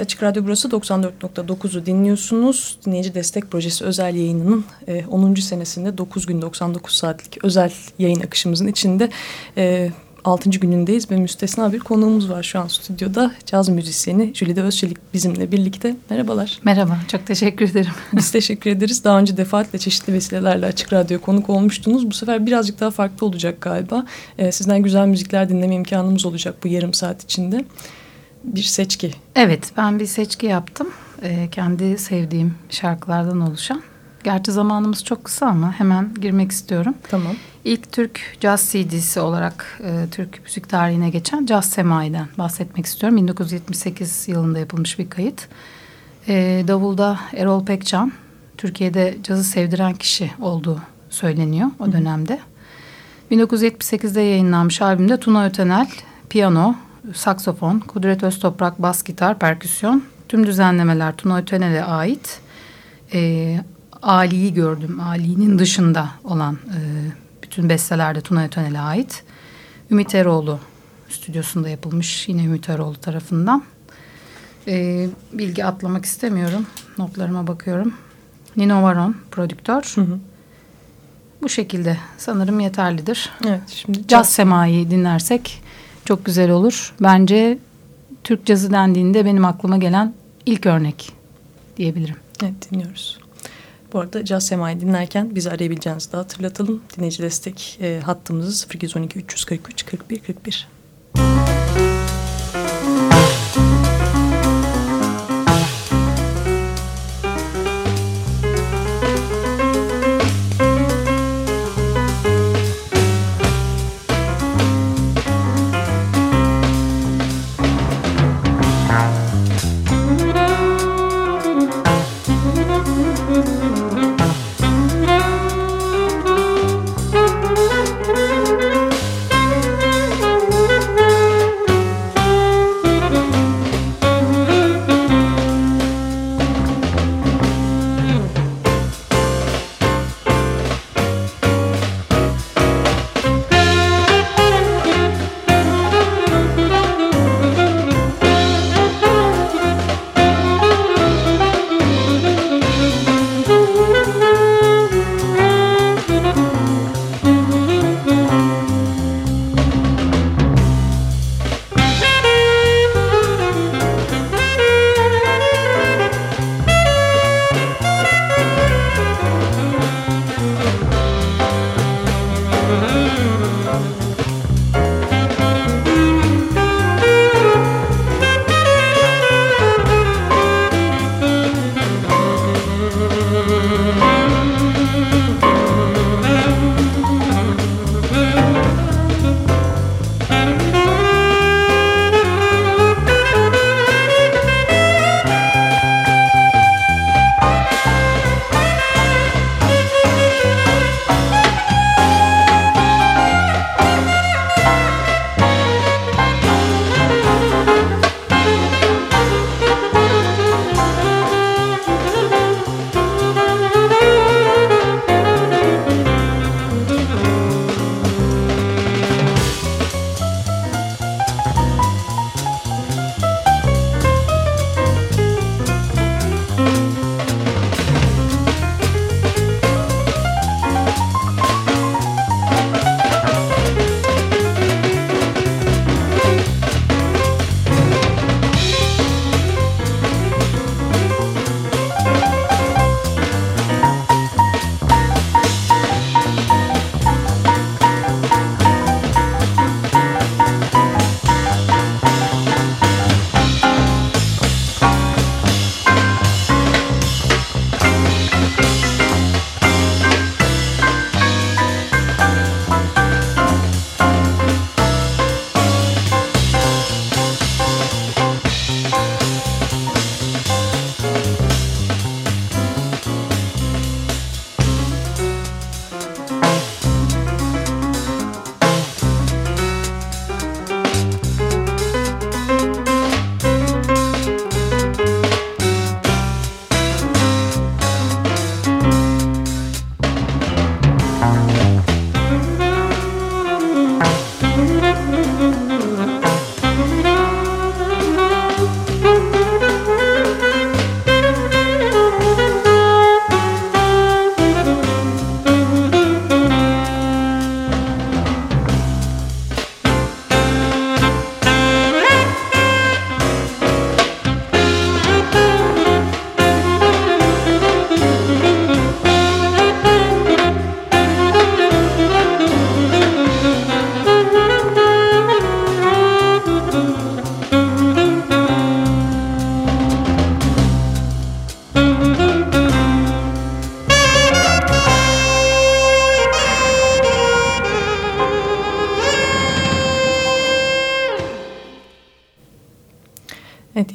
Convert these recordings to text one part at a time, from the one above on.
Evet Açık Radyo burası 94.9'u dinliyorsunuz. Dinleyici Destek Projesi özel yayınının e, 10. senesinde 9 gün 99 saatlik özel yayın akışımızın içinde e, 6. günündeyiz ve müstesna bir konuğumuz var şu an stüdyoda. Caz müzisyeni Jülide Özçelik bizimle birlikte. Merhabalar. Merhaba, çok teşekkür ederim. Biz teşekkür ederiz. Daha önce defaatle çeşitli vesilelerle Açık Radyo konuk olmuştunuz. Bu sefer birazcık daha farklı olacak galiba. Ee, sizden güzel müzikler dinleme imkanımız olacak bu yarım saat içinde bir seçki. Evet ben bir seçki yaptım. Ee, kendi sevdiğim şarkılardan oluşan. Gerçi zamanımız çok kısa ama hemen girmek istiyorum. Tamam. İlk Türk Jazz CD'si olarak e, Türk müzik tarihine geçen Jazz Semai'den bahsetmek istiyorum. 1978 yılında yapılmış bir kayıt. E, davulda Erol Pekcan, Türkiye'de cazı sevdiren kişi olduğu söyleniyor o dönemde. Hı. 1978'de yayınlanmış albümde Tuna Ötenel, piyano, saksofon, Kudret Öztoprak bas gitar, perküsyon. Tüm düzenlemeler Tuna Ötenel'e ait. E, Ali'yi gördüm. Ali'nin dışında olan e, bütün besteler de Tuna Ötenel'e ait. Ümit Eroğlu stüdyosunda yapılmış. Yine Ümit Eroğlu tarafından. E, bilgi atlamak istemiyorum. Notlarıma bakıyorum. Nino Varon prodüktör. Hı hı. Bu şekilde sanırım yeterlidir. Evet, şimdi Caz Sema'yı dinlersek çok güzel olur. Bence Türk cazı dendiğinde benim aklıma gelen ilk örnek diyebilirim. Evet dinliyoruz. Bu arada Caz Sema'yı dinlerken bizi arayabileceğinizi de hatırlatalım. Dinleyici destek e, hattımızı 0212 343 41 41.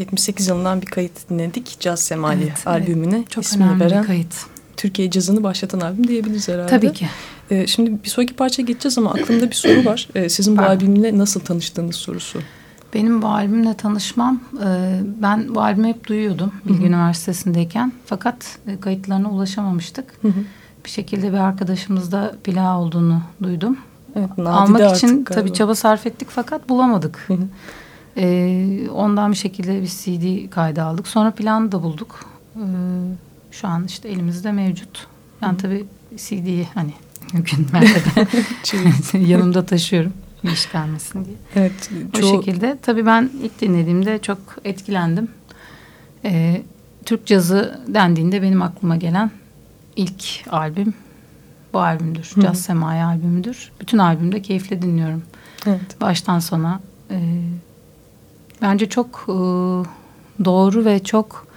78 yılından bir kayıt dinledik. Caz Semali Evet, albümüne evet. Çok ismini önemli veren bir kayıt. Türkiye cazını başlatan albüm diyebiliriz herhalde. Tabii ki. Ee, şimdi bir sonraki parçaya geçeceğiz ama aklımda bir soru var. Ee, sizin bu Pardon. albümle nasıl tanıştığınız sorusu. Benim bu albümle tanışmam, e, ben bu albümü hep duyuyordum Bilgi Üniversitesi'ndeyken. Fakat e, kayıtlarına ulaşamamıştık. Hı hı. Bir şekilde bir arkadaşımızda plağı olduğunu duydum. Evet, Almak için galiba. tabii çaba sarf ettik fakat bulamadık. Hı hı. E, ondan bir şekilde bir CD kaydı aldık. Sonra planı da bulduk. E, şu an işte elimizde mevcut. Ben tabii CD'yi hani mümkün mertebe yanımda taşıyorum. İş gelmesin diye. Evet, O çoğu, şekilde. Tabii ben ilk dinlediğimde çok etkilendim. Ee, Türk cazı dendiğinde benim aklıma gelen ilk albüm bu albümdür. Hı. Caz Semai albümüdür. Bütün albümde keyifle dinliyorum. evet. Baştan sona. e, bence çok e, doğru ve çok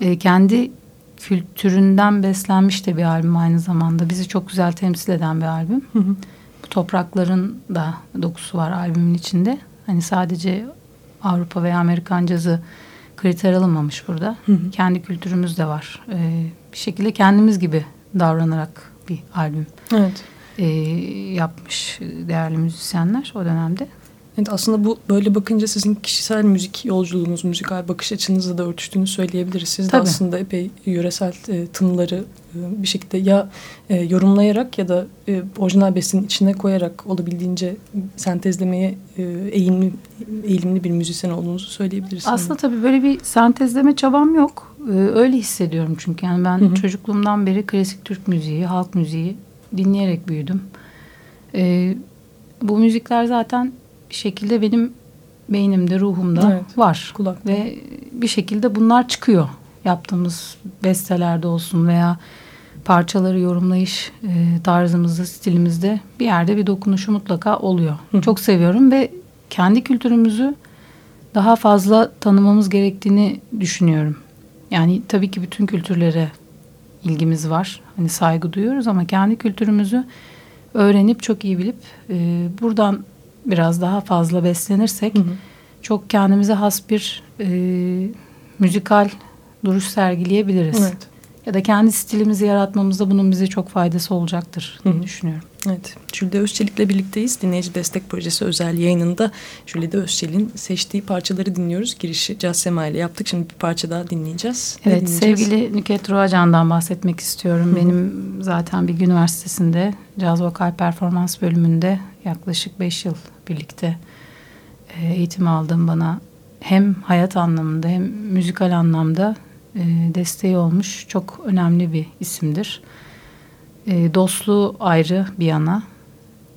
e, kendi kültüründen beslenmiş de bir albüm aynı zamanda. Bizi çok güzel temsil eden bir albüm Hı hı. bu toprakların da dokusu var albümün içinde. Hani sadece Avrupa veya Amerikan cazı kriter alınmamış burada. Hı hı. Kendi kültürümüz de var. Ee, bir şekilde kendimiz gibi davranarak bir albüm Evet. ee, yapmış değerli müzisyenler o dönemde. Evet aslında bu böyle bakınca sizin kişisel müzik yolculuğunuz, müzikal bakış açınızla da örtüştüğünü söyleyebiliriz. Siz de Tabii. aslında epey yöresel e, tınıları e, bir şekilde ya e, yorumlayarak ya da e, orijinal bestinin içine koyarak olabildiğince sentezlemeye e, eğilimli, eğilimli bir müzisyen olduğunuzu söyleyebiliriz. Aslında tabii böyle bir sentezleme çabam yok. Ee, öyle hissediyorum çünkü. Yani ben Hı hı. çocukluğumdan beri klasik Türk müziği, halk müziği dinleyerek büyüdüm. Ee, bu müzikler zaten bir şekilde benim beynimde, ruhumda Evet. var. Kulak. Ve bir şekilde bunlar çıkıyor. Yaptığımız bestelerde olsun veya parçaları yorumlayış e, tarzımızda, stilimizde bir yerde bir dokunuşu mutlaka oluyor. Hı. Çok seviyorum ve kendi kültürümüzü daha fazla tanımamız gerektiğini düşünüyorum. Yani tabii ki bütün kültürlere ilgimiz var. Hani saygı duyuyoruz ama kendi kültürümüzü öğrenip çok iyi bilip e, buradan biraz daha fazla beslenirsek Hı hı. çok kendimize has bir e, müzikal duruş sergileyebiliriz. Evet. Ya da kendi stilimizi yaratmamızda bunun bize çok faydası olacaktır diye Hı hı. düşünüyorum. Evet, Jülide Özçelik'le birlikteyiz. Dinleyici Destek Projesi özel yayınında Jülide Özçelik'in seçtiği parçaları dinliyoruz. Girişi Caz Sema ile yaptık. Şimdi bir parça daha dinleyeceğiz. Evet dinleyeceğiz? sevgili Nüket Ruacan'dan bahsetmek istiyorum. Hı hı. Benim zaten Bilgi Üniversitesi'nde caz vokal performans bölümünde yaklaşık beş yıl birlikte e, eğitim aldım bana. Hem hayat anlamında hem müzikal anlamda e, desteği olmuş çok önemli bir isimdir. E, dostluğu ayrı bir yana,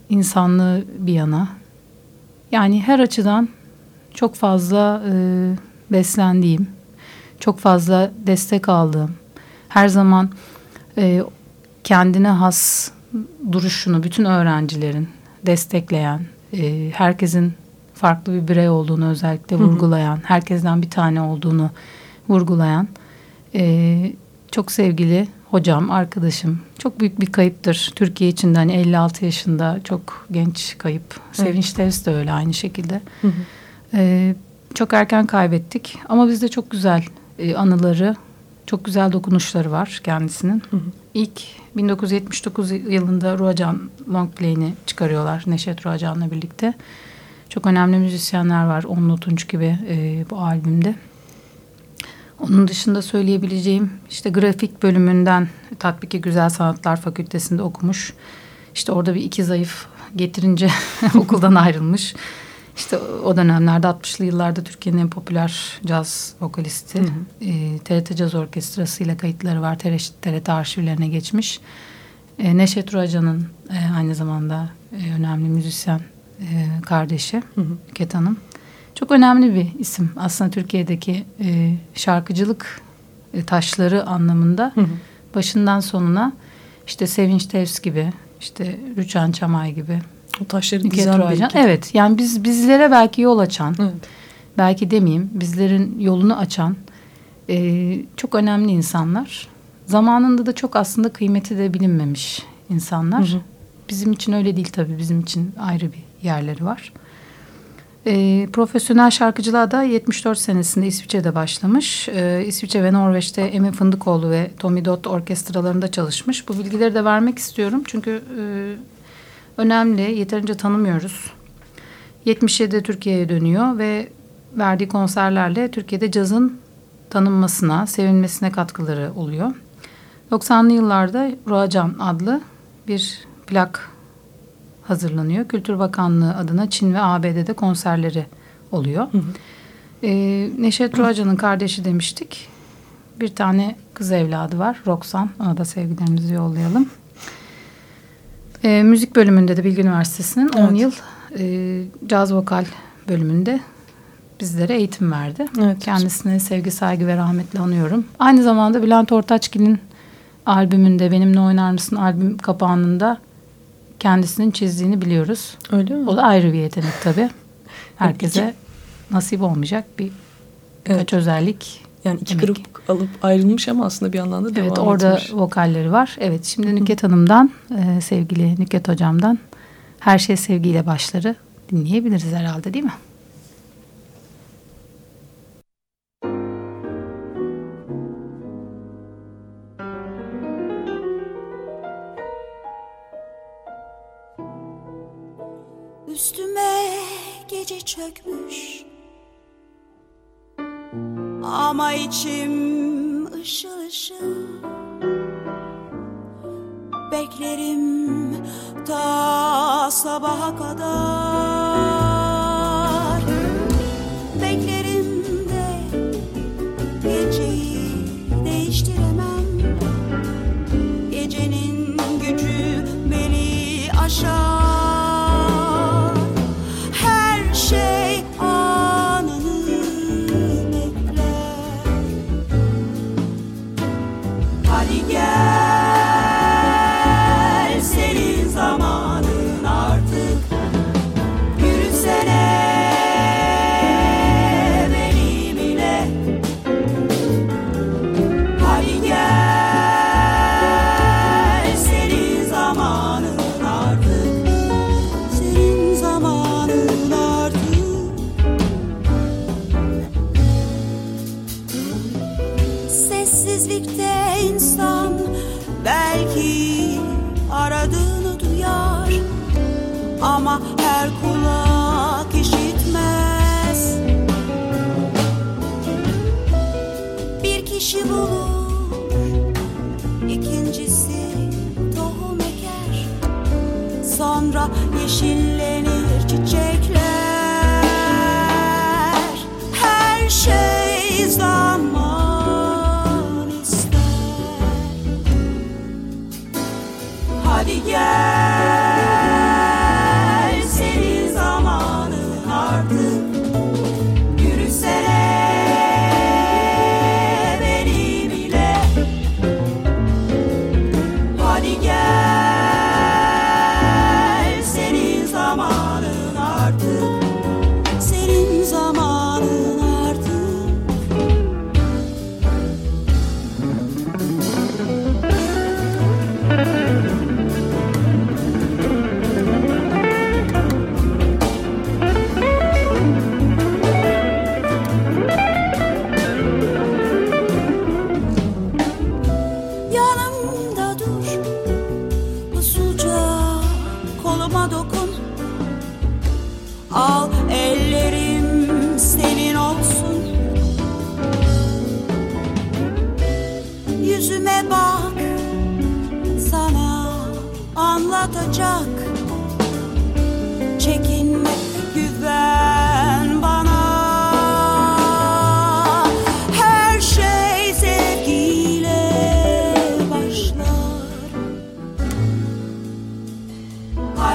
insanlığı bir yana. Yani her açıdan çok fazla e, beslendiğim, çok fazla destek aldığım, her zaman kendine has duruşunu bütün öğrencilerin destekleyen, e, herkesin farklı bir birey olduğunu özellikle vurgulayan, herkesten bir tane olduğunu vurgulayan e, çok sevgili hocam, arkadaşım. Çok büyük bir kayıptır Türkiye için de hani 56 yaşında çok genç kayıp. Sevinç Tevis de öyle aynı şekilde. Hı hı. Ee, çok erken kaybettik ama bizde çok güzel e, anıları, çok güzel dokunuşları var kendisinin. Hı hı. İlk 1979 yılında Ruacan Longplay'ini çıkarıyorlar Neşet Ruacan'la birlikte. Çok önemli müzisyenler var. Onlu Tunç gibi e, bu albümde. Onun dışında söyleyebileceğim işte grafik bölümünden Tatbiki Güzel Sanatlar Fakültesinde okumuş. İşte orada bir iki zayıf getirince okuldan ayrılmış. İşte o dönemlerde 60'lı yıllarda Türkiye'nin en popüler caz vokalisti. Hı hı. E, TRT Caz Orkestrası ile kayıtları var. TRT, TRT arşivlerine geçmiş. E, Neşet Ruacan'ın e, aynı zamanda e, önemli müzisyen e, kardeşi Hı hı. Nüket Hanım. Çok önemli bir isim aslında Türkiye'deki e, şarkıcılık e, taşları anlamında Hı hı. başından sonuna işte Sevinç Tevs gibi işte Rüçhan Çamay gibi O taşları dizen belki. Evet yani biz bizlere belki yol açan Evet. belki demeyeyim bizlerin yolunu açan e, çok önemli insanlar. Zamanında da çok aslında kıymeti de bilinmemiş insanlar. Hı hı. Bizim için öyle değil tabii bizim için ayrı bir yerleri var. E, profesyonel şarkıcılığa da 74 senesinde İsviçre'de başlamış. E, İsviçre ve Norveç'te Emin Fındıkoğlu ve Tommy Dot orkestralarında çalışmış. Bu bilgileri de vermek istiyorum çünkü e, önemli, yeterince tanımıyoruz. 77'de Türkiye'ye dönüyor ve verdiği konserlerle Türkiye'de cazın tanınmasına, sevilmesine katkıları oluyor. 90'lı yıllarda Ruacan adlı bir plak hazırlanıyor. Kültür Bakanlığı adına Çin ve ABD'de konserleri oluyor. Hı hı. Ee, Neşet Ruacan'ın kardeşi demiştik. Bir tane kız evladı var. Roxan. Ona da sevgilerimizi yollayalım. Ee, müzik bölümünde de Bilgi Üniversitesi'nin evet. 10 yıl e, caz vokal bölümünde bizlere eğitim verdi. Evet. Kendisine sevgi, saygı ve rahmetle anıyorum. Aynı zamanda Bülent Ortaçgil'in albümünde Benimle Oynar Mısın albüm kapağında kendisinin çizdiğini biliyoruz. Öyle mi? O da ayrı bir yetenek tabii. Herkese nasip olmayacak bir evet. kaç özellik. Yani iki demek. grup alıp ayrılmış ama aslında bir yandan da devam Evet orada etmiş. vokalleri var. Evet şimdi Nüket Hanım'dan e, sevgili Nüket Hocam'dan Her Şey Sevgiyle Başları dinleyebiliriz herhalde değil mi? Üstüme gece çökmüş Ama içim ışıl ışıl. Beklerim ta sabaha kadar. Beklerim de geceyi değiştiremem. Gecenin gücü beni aşar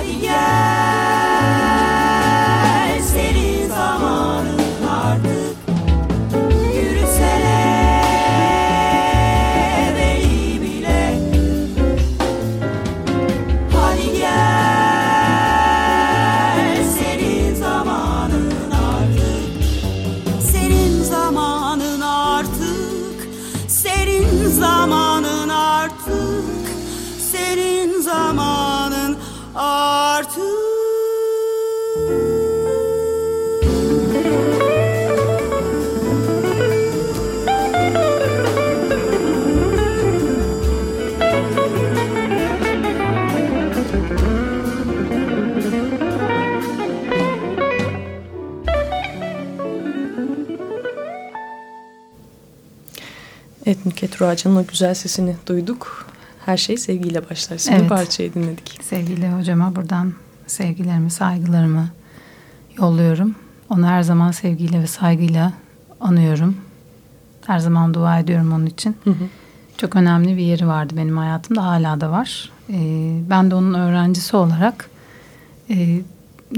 yeah. Nüket Ruaca'nın o güzel sesini duyduk. Her şey sevgiyle başlar. Şimdi Evet. parçayı dinledik. Sevgili hocama buradan sevgilerimi, saygılarımı yolluyorum. Onu her zaman sevgiyle ve saygıyla anıyorum. Her zaman dua ediyorum onun için. Hı hı. Çok önemli bir yeri vardı benim hayatımda. Hala da var. Ee, ben de onun öğrencisi olarak e,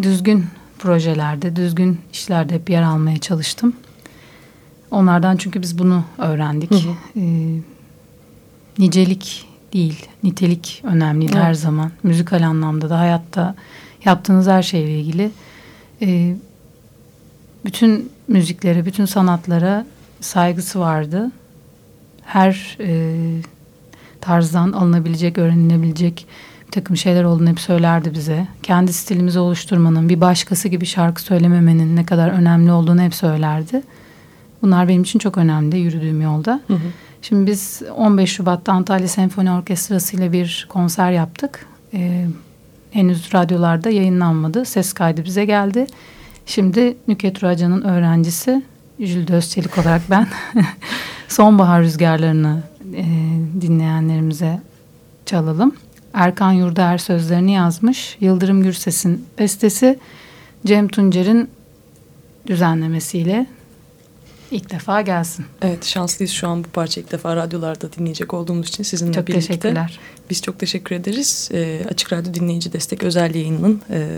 düzgün projelerde, düzgün işlerde hep yer almaya çalıştım. Onlardan çünkü biz bunu öğrendik. Hı hı. Ee, nicelik değil, nitelik Evet. her zaman. Müzikal anlamda da hayatta yaptığınız her şeyle ilgili. Ee, bütün müziklere, bütün sanatlara saygısı vardı. Her e, tarzdan alınabilecek, öğrenilebilecek bir takım şeyler olduğunu hep söylerdi bize. Kendi stilimizi oluşturmanın, bir başkası gibi şarkı söylememenin ne kadar önemli olduğunu hep söylerdi. Bunlar benim için çok önemli yürüdüğüm yolda. Hı hı. Şimdi biz 15 Şubat'ta Antalya Senfoni Orkestrası ile bir konser yaptık. Ee, henüz radyolarda yayınlanmadı. Ses kaydı bize geldi. Şimdi Nüket Ruaca'nın öğrencisi Jülde Özçelik olarak ben Sonbahar Rüzgarlarını e, dinleyenlerimize çalalım. Erkan Yurdaer sözlerini yazmış. Yıldırım Gürses'in bestesi Cem Tuncer'in düzenlemesiyle ilk defa gelsin. Evet şanslıyız şu an bu parça ilk defa radyolarda dinleyecek olduğumuz için sizinle Çok birlikte. teşekkürler. Biz çok teşekkür ederiz. Ee, Açık Radyo Dinleyici Destek özel yayınının e,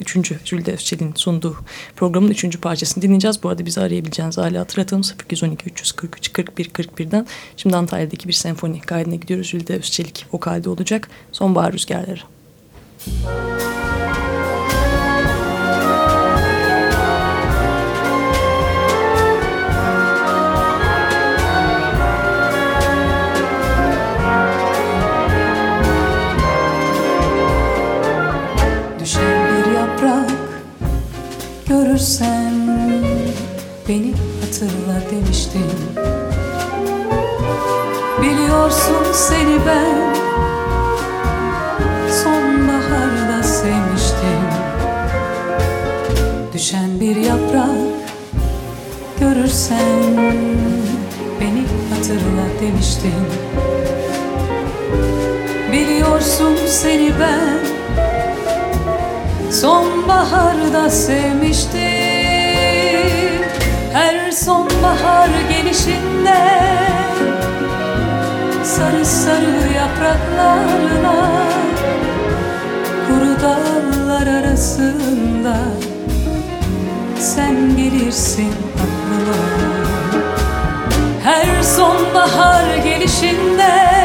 üçüncü Jülde Özçelik'in sunduğu programın üçüncü parçasını dinleyeceğiz. Bu arada bizi arayabileceğiniz hala hatırlatalım 0212 343 41 41'den. Şimdi Antalya'daki bir senfoni kaydına gidiyoruz. Jülde Özçelik vokalde olacak. Sonbahar Rüzgarları. Düşen görürsen beni hatırla demiştim. Biliyorsun seni ben sonbaharda sevmiştim. Düşen bir yaprak görürsen beni hatırla demiştim. Biliyorsun seni ben Sonbaharda sevmiştim yapraklarına Kuru dallar arasında Sen gelirsin aklıma Her sonbahar gelişinde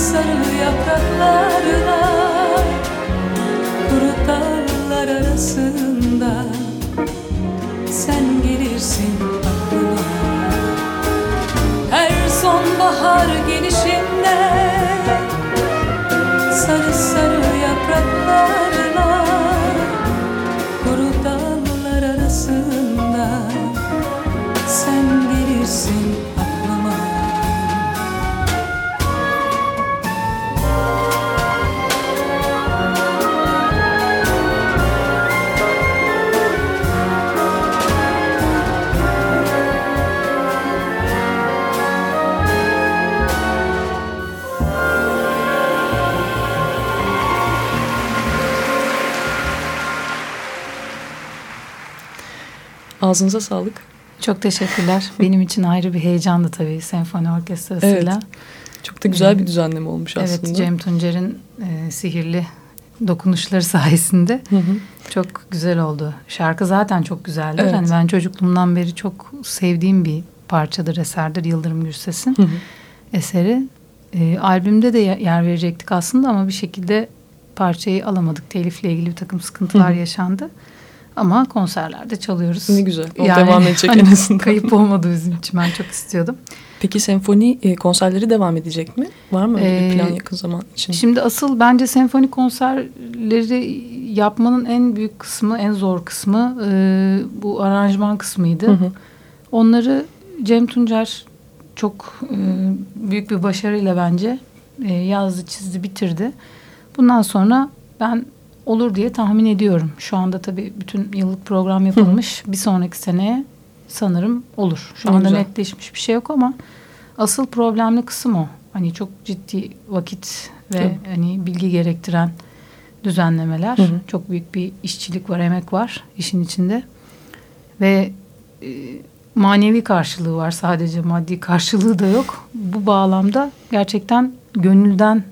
Sarı yapraklarla Kuru dallar arasında Sen gelirsin Ağzınıza sağlık. Çok teşekkürler. Benim için ayrı bir heyecandı tabii senfoni orkestrasıyla. Evet. Çok da güzel bir düzenleme olmuş aslında. Evet Cem Tuncer'in e, sihirli dokunuşları sayesinde Hı hı. çok güzel oldu. Şarkı zaten çok güzeldir. Evet. Hani ben çocukluğumdan beri çok sevdiğim bir parçadır, eserdir Yıldırım Gürses'in Hı hı. eseri. E, albümde de ye- yer verecektik aslında ama bir şekilde parçayı alamadık. Telifle ilgili bir takım sıkıntılar Hı hı. yaşandı. Ama konserlerde çalıyoruz. Ne güzel. O devam edecek en azından. hani Kayıp olmadı bizim için. Ben çok istiyordum. Peki senfoni e, konserleri devam edecek mi? Var mı öyle bir Ee, plan yakın zaman için? Şimdi asıl bence senfoni konserleri yapmanın en büyük kısmı, en zor kısmı e, bu aranjman kısmıydı. Hı hı. Onları Cem Tuncer çok e, büyük bir başarıyla bence e, yazdı, çizdi, bitirdi. Bundan sonra ben olur diye tahmin ediyorum. Şu anda tabii bütün yıllık program yapılmış. Bir sonraki seneye sanırım olur. Şu Ne anda güzel. netleşmiş bir şey yok ama asıl problemli kısım o. Hani çok ciddi vakit ve Tabii. hani bilgi gerektiren düzenlemeler. Hı hı. Çok büyük bir işçilik var, emek var işin içinde. Ve e, manevi karşılığı var sadece maddi karşılığı da yok. Bu bağlamda gerçekten gönülden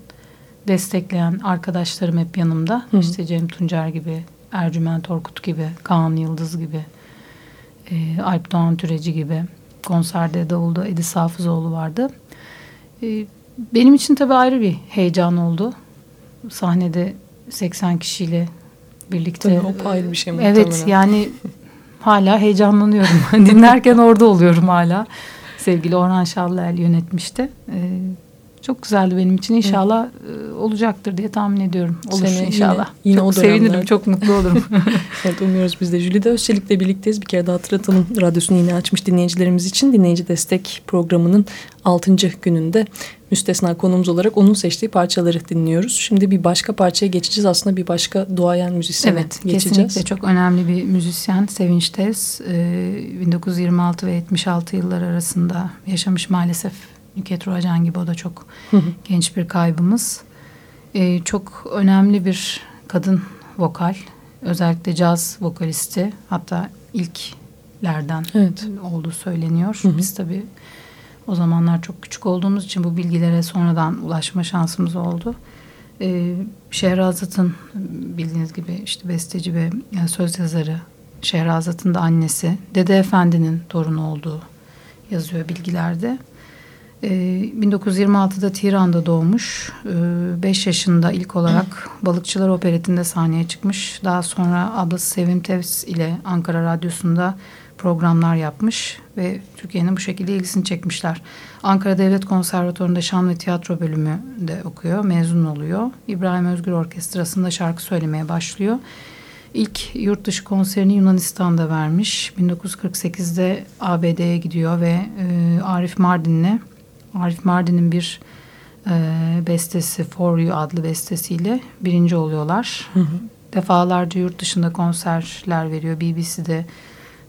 destekleyen arkadaşlarım hep yanımda. Hı. İşte Cem Tuncer gibi, Ercüment Orkut gibi, Kaan Yıldız gibi, e, Alp Doğan Türeci gibi. Konserde davulda Edis Hafızoğlu vardı. E, benim için tabii ayrı bir heyecan oldu. Sahnede 80 kişiyle birlikte. Tabii o ayrı bir şey muhtemelen. Evet yani hala heyecanlanıyorum. Dinlerken orada oluyorum hala. Sevgili Orhan Şallıel yönetmişti. Ee, çok güzeldi benim için. İnşallah e, olacaktır diye tahmin ediyorum. Olur yine- inşallah. yine çok o sevinirim, çok mutlu olurum. Evet umuyoruz biz de. Jülide Özçelik'le birlikteyiz. Bir kere daha hatırlatalım. Radyosunu yeni açmış dinleyicilerimiz için. Dinleyici Destek programının 6. gününde müstesna konumuz olarak onun seçtiği parçaları dinliyoruz. Şimdi bir başka parçaya geçeceğiz. Aslında bir başka duayen müzisyene evet geçeceğiz. kesinlikle çok önemli bir müzisyen Sevinç Tez. Ee, 1926 ve 76 yıllar arasında yaşamış maalesef. Nüket Ruacan gibi o da çok genç bir kaybımız. Ee, çok önemli bir kadın vokal. Özellikle caz vokalisti. Hatta ilklerden Evet. olduğu söyleniyor. Hı hı. Biz tabii o zamanlar çok küçük olduğumuz için bu bilgilere sonradan ulaşma şansımız oldu. Ee, Şehrazat'ın bildiğiniz gibi işte besteci ve yani söz yazarı Şehrazat'ın da annesi Dede Efendi'nin torunu olduğu yazıyor bilgilerde. Ee, 1926'da Tiran'da doğmuş. 5 yaşında ilk olarak Balıkçılar Operetinde sahneye çıkmış. Daha sonra ablası Sevim Tevz ile Ankara Radyosu'nda programlar yapmış ve Türkiye'nin bu şekilde ilgisini çekmişler. Ankara Devlet Konservatuvarı'nda şan ve tiyatro bölümü de okuyor, mezun oluyor. İbrahim Özgür Orkestrası'nda şarkı söylemeye başlıyor. İlk yurt dışı konserini Yunanistan'da vermiş. 1948'de ABD'ye gidiyor ve e, Arif Mardin'le Arif Mardin'in bir e, bestesi For You adlı bestesiyle birinci oluyorlar. Hı hı. Defalarca yurt dışında konserler veriyor. BBC'de,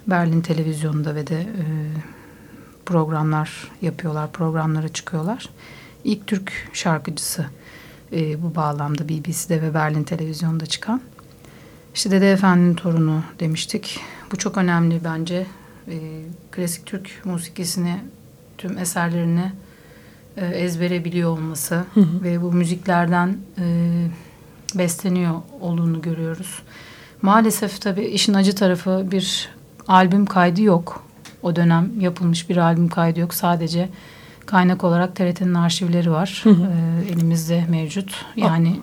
Berlin televizyonunda ve de e, programlar yapıyorlar, programlara çıkıyorlar. İlk Türk şarkıcısı e, bu bağlamda BBC'de ve Berlin televizyonda çıkan. İşte Dede Efendi'nin torunu demiştik. Bu çok önemli bence. E, klasik Türk musikisini, tüm eserlerini e, ezbere biliyor olması Hı hı. ve bu müziklerden e, besleniyor olduğunu görüyoruz. Maalesef tabii işin acı tarafı bir albüm kaydı yok. O dönem yapılmış bir albüm kaydı yok. Sadece kaynak olarak TRT'nin arşivleri var. Hı hı. Ee, elimizde mevcut. Yani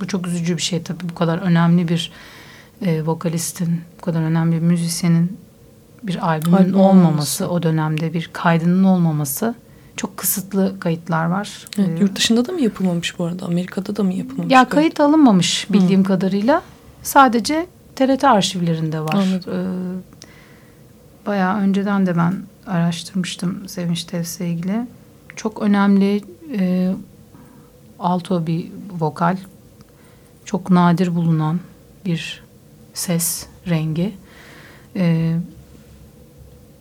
bu çok üzücü bir şey tabii. Bu kadar önemli bir e, vokalistin, bu kadar önemli bir müzisyenin bir albümün Albüm olmaması, olmaması. o dönemde bir kaydının olmaması çok kısıtlı kayıtlar var. Evet, Ee, yurt dışında da mı yapılmamış bu arada? Amerika'da da mı yapılmamış? ya kayıt alınmamış bildiğim kadarıyla. Sadece TRT arşivlerinde var. Anladım. Ee, bayağı önceden de ben araştırmıştım Sevinç Tevs'le ilgili. Çok önemli e, alto bir vokal. Çok nadir bulunan bir ses rengi. Ee,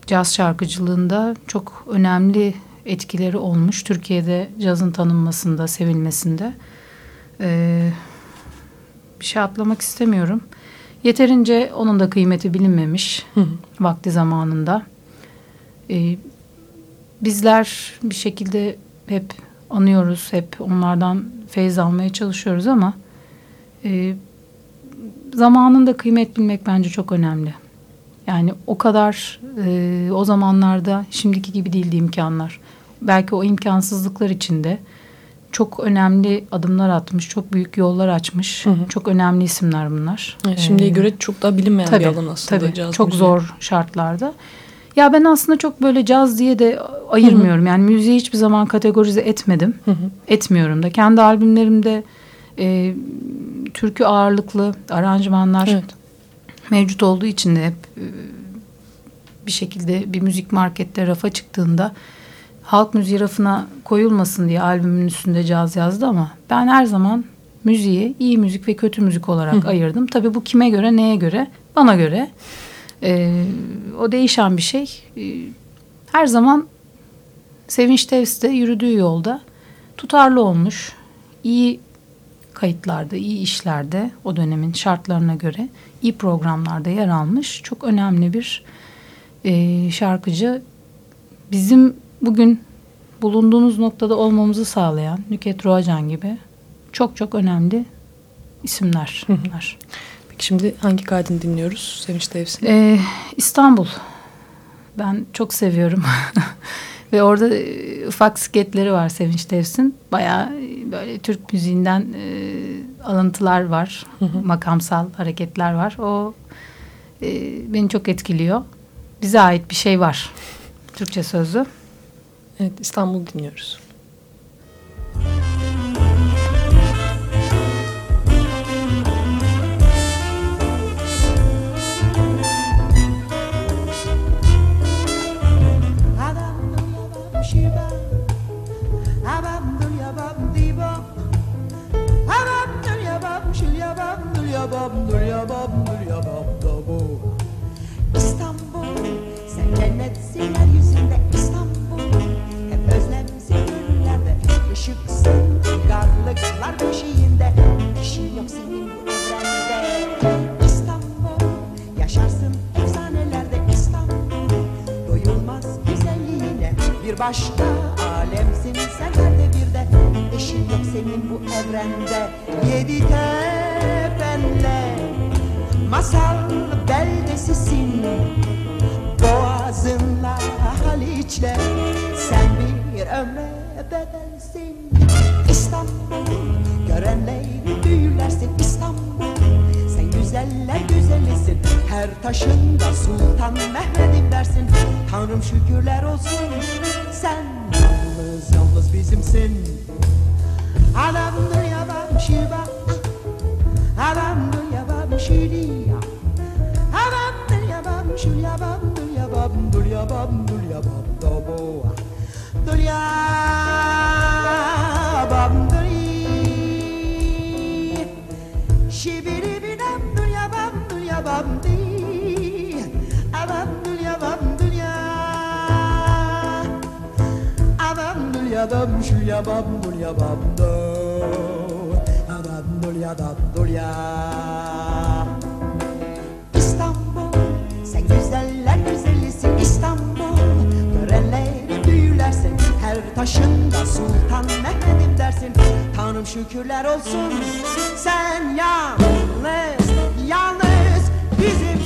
caz şarkıcılığında çok önemli etkileri olmuş. Türkiye'de cazın tanınmasında, sevilmesinde. Ee, bir şey atlamak istemiyorum. Yeterince onun da kıymeti bilinmemiş Hı hı. vakti zamanında. Ee, bizler bir şekilde hep anıyoruz, hep onlardan feyz almaya çalışıyoruz ama e, zamanında kıymet bilmek bence çok önemli. Yani o kadar e, o zamanlarda şimdiki gibi değildi imkanlar. Belki o imkansızlıklar içinde çok önemli adımlar atmış, çok büyük yollar açmış. Hı hı. Çok önemli isimler bunlar. Yani şimdiye Ee, göre çok daha bilinmeyen tabii, bir alan aslında. Tabii caz çok müziği. zor şartlarda. Ya ben aslında çok böyle caz diye de ayırmıyorum. Yani müziği hiçbir zaman kategorize etmedim. Hı hı. Etmiyorum da. Kendi albümlerimde e, türkü ağırlıklı aranjmanlar Evet. mevcut olduğu için de hep e, bir şekilde bir müzik markette rafa çıktığında halk müziği rafına koyulmasın diye albümün üstünde caz yazdı ama ben her zaman müziği iyi müzik ve kötü müzik olarak ayırdım. Tabii bu kime göre neye göre? Bana göre. E, o değişen bir şey. E, her zaman Sevinç Tevs'te yürüdüğü yolda tutarlı olmuş. iyi kayıtlarda, iyi işlerde o dönemin şartlarına göre iyi programlarda yer almış. Çok önemli bir e, şarkıcı. Bizim bugün bulunduğumuz noktada olmamızı sağlayan Nüket Roacan gibi çok çok önemli isimler bunlar. Peki şimdi hangi kaydını dinliyoruz Sevinç Tevsin? Ee, İstanbul. Ben çok seviyorum. Ve orada e, ufak sketleri var Sevinç Tevsin. Bayağı e, böyle Türk müziğinden e, alıntılar var. Makamsal hareketler var. O e, beni çok etkiliyor. Bize ait bir şey var. Türkçe sözlü. Evet İstanbul dinliyoruz. Duya shiba Adam Işıksın garlıklar beşiğinde İşin yok senin bu evrende. İstanbul yaşarsın efsanelerde İstanbul. Doyulmaz güzelliğine bir başka alemsin. Sen her devirde Eşin yok senin bu evrende. Yedi tepenle masal beldesisin. Boğazınla Haliç'le sen bir ömre bedelsin İstanbul. Görenleri büyülersin İstanbul. Sen güzeller güzelisin. Her taşında Sultan Mehmet'im dersin Tanrım şükürler olsun. Sen yalnız yalnız bizimsin. Bam şiba Adamdır ya bam şiriya Adamdır ya bam şul ya bam dur ya bam dur ya bam dur ya bam dobo Dur ya bam dur Şibiri binam dur ya bam dur ya bam di Abam dur ya bam dur ya Abam dur ya bam şul ya bam dur ya bam do Abam dur ya bam dur ya şükürler olsun. Sen yalnız, yalnız bizimsin.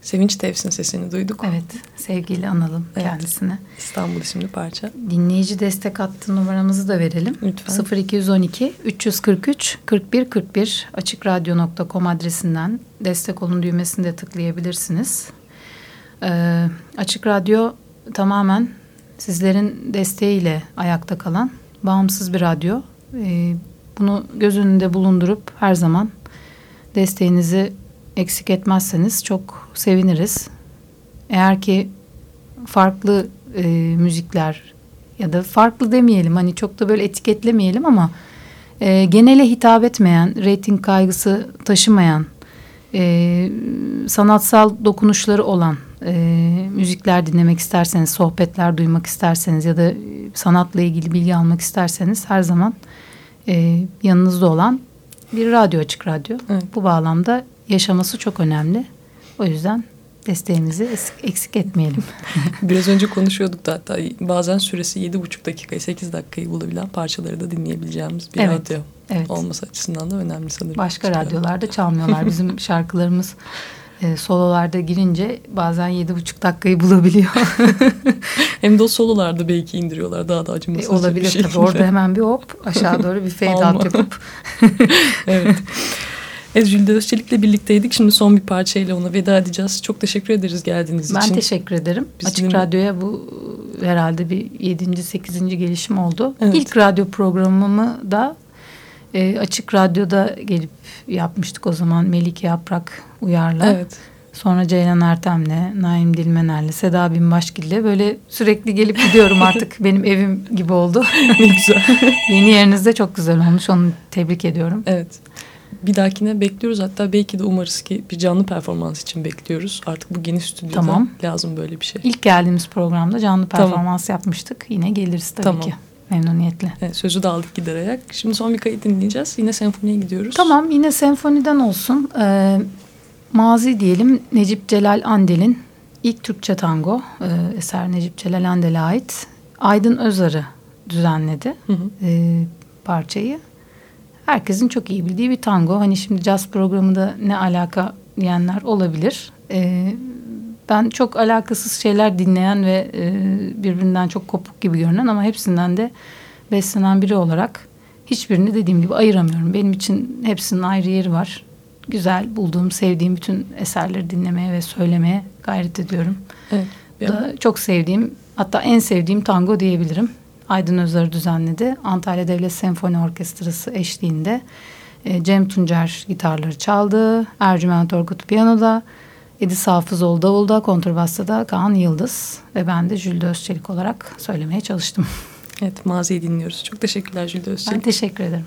Sevinç Tevsin sesini duyduk. Evet, sevgiyle analım Evet. kendisine. İstanbul isimli parça. Dinleyici destek hattı numaramızı da verelim. Lütfen. 0212 343 41 41 açıkradyo.com adresinden destek olun düğmesini de tıklayabilirsiniz. Ee, Açık Radyo tamamen sizlerin desteğiyle ayakta kalan bağımsız bir radyo. Ee, bunu göz önünde bulundurup her zaman desteğinizi eksik etmezseniz çok seviniriz. Eğer ki farklı e, müzikler ya da farklı demeyelim hani çok da böyle etiketlemeyelim ama e, genele hitap etmeyen, reyting kaygısı taşımayan, e, sanatsal dokunuşları olan e, müzikler dinlemek isterseniz, sohbetler duymak isterseniz ya da sanatla ilgili bilgi almak isterseniz her zaman e, yanınızda olan bir radyo açık radyo. Evet. Bu bağlamda yaşaması çok önemli. O yüzden desteğimizi es- eksik etmeyelim. Biraz önce konuşuyorduk da hatta bazen süresi yedi buçuk dakikayı sekiz dakikayı bulabilen parçaları da dinleyebileceğimiz bir Evet, radyo evet. olması açısından da önemli sanırım. Başka Açık radyolarda çalmıyorlar. Bizim şarkılarımız e, sololarda girince bazen yedi buçuk dakikayı bulabiliyor. Hem de o sololarda belki indiriyorlar daha da E, acımasızca olabilir bir şekilde. tabii. Orada hemen bir hop aşağı doğru bir fade out yapıp. evet. Evet Jülde Özçelik'le birlikteydik. Şimdi son bir parçayla ona veda edeceğiz. Çok teşekkür ederiz geldiğiniz Ben için. teşekkür ederim. Biz Açık Radyo'ya bu e, herhalde bir yedinci, sekizinci gelişim oldu. Evet. İlk radyo programımı da e, Açık Radyo'da gelip yapmıştık o zaman Melike Yaprak Uyar'la. Evet. Sonra Ceylan Ertem'le, Naim Dilmener'le, Seda Binbaşgil'le böyle sürekli gelip gidiyorum artık. Benim evim gibi oldu. Ne güzel. Yeni yerinizde çok güzel olmuş. Onu tebrik ediyorum. evet. Bir dahakine bekliyoruz. Hatta belki de umarız ki bir canlı performans için bekliyoruz. Artık bu geniş stüdyoda Tamam. lazım böyle bir şey. İlk geldiğimiz programda canlı Tamam. performans yapmıştık. Yine geliriz tabii Tamam. ki. Memnuniyetle. Evet, sözü de aldık giderek. Şimdi son bir kayıt dinleyeceğiz. Yine senfoniye gidiyoruz. Tamam yine senfoniden olsun. Ee, mazi diyelim Necip Celal Andel'in ilk Türkçe tango e, eser Necip Celal Andel'e ait. Aydın Özarı düzenledi Hı hı. e, parçayı. Herkesin çok iyi bildiği bir tango. Hani şimdi jazz programında ne alaka diyenler olabilir. E, ben çok alakasız şeyler dinleyen ve e, birbirinden çok kopuk gibi görünen ama hepsinden de beslenen biri olarak hiçbirini dediğim gibi ayıramıyorum. Benim için hepsinin ayrı yeri var. Güzel bulduğum, sevdiğim bütün eserleri dinlemeye ve söylemeye gayret ediyorum. Evet. Da çok sevdiğim, hatta en sevdiğim tango diyebilirim. Aydın Özarı düzenledi. Antalya Devlet Senfoni Orkestrası eşliğinde e, Cem Tuncer gitarları çaldı. Ercüment Orkut piyanoda. Edis Hafızoğlu davulda, kontrbasta da Kaan Yıldız ve ben de Jülde Özçelik olarak söylemeye çalıştım. Evet maziyi dinliyoruz. Çok teşekkürler Jülde Ben Özçelik. teşekkür ederim.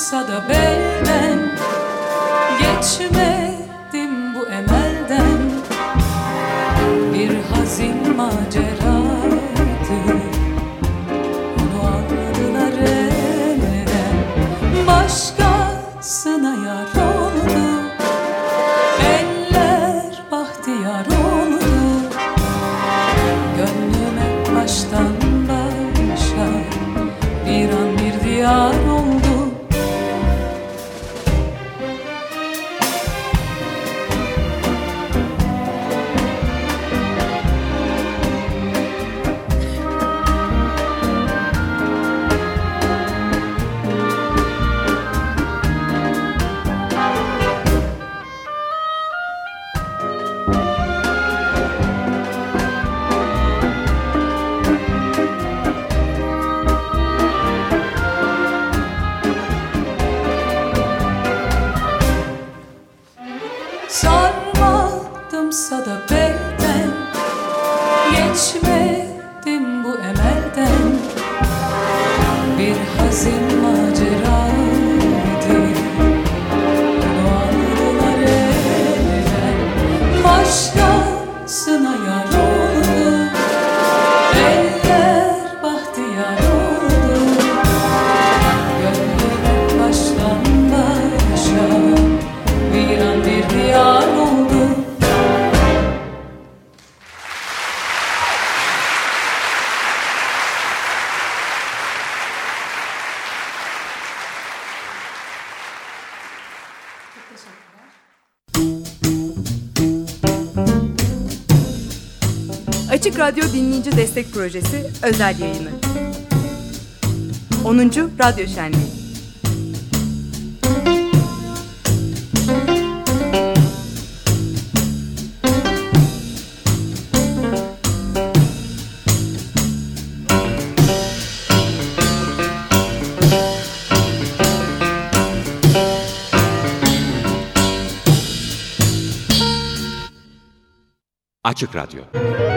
Sarmadımsa da belden Geçmedim bu emelden. Bir hazin maceraydı Radyo Dinleyici Destek Projesi özel yayını. 10. Radyo Şenliği. Açık Radyo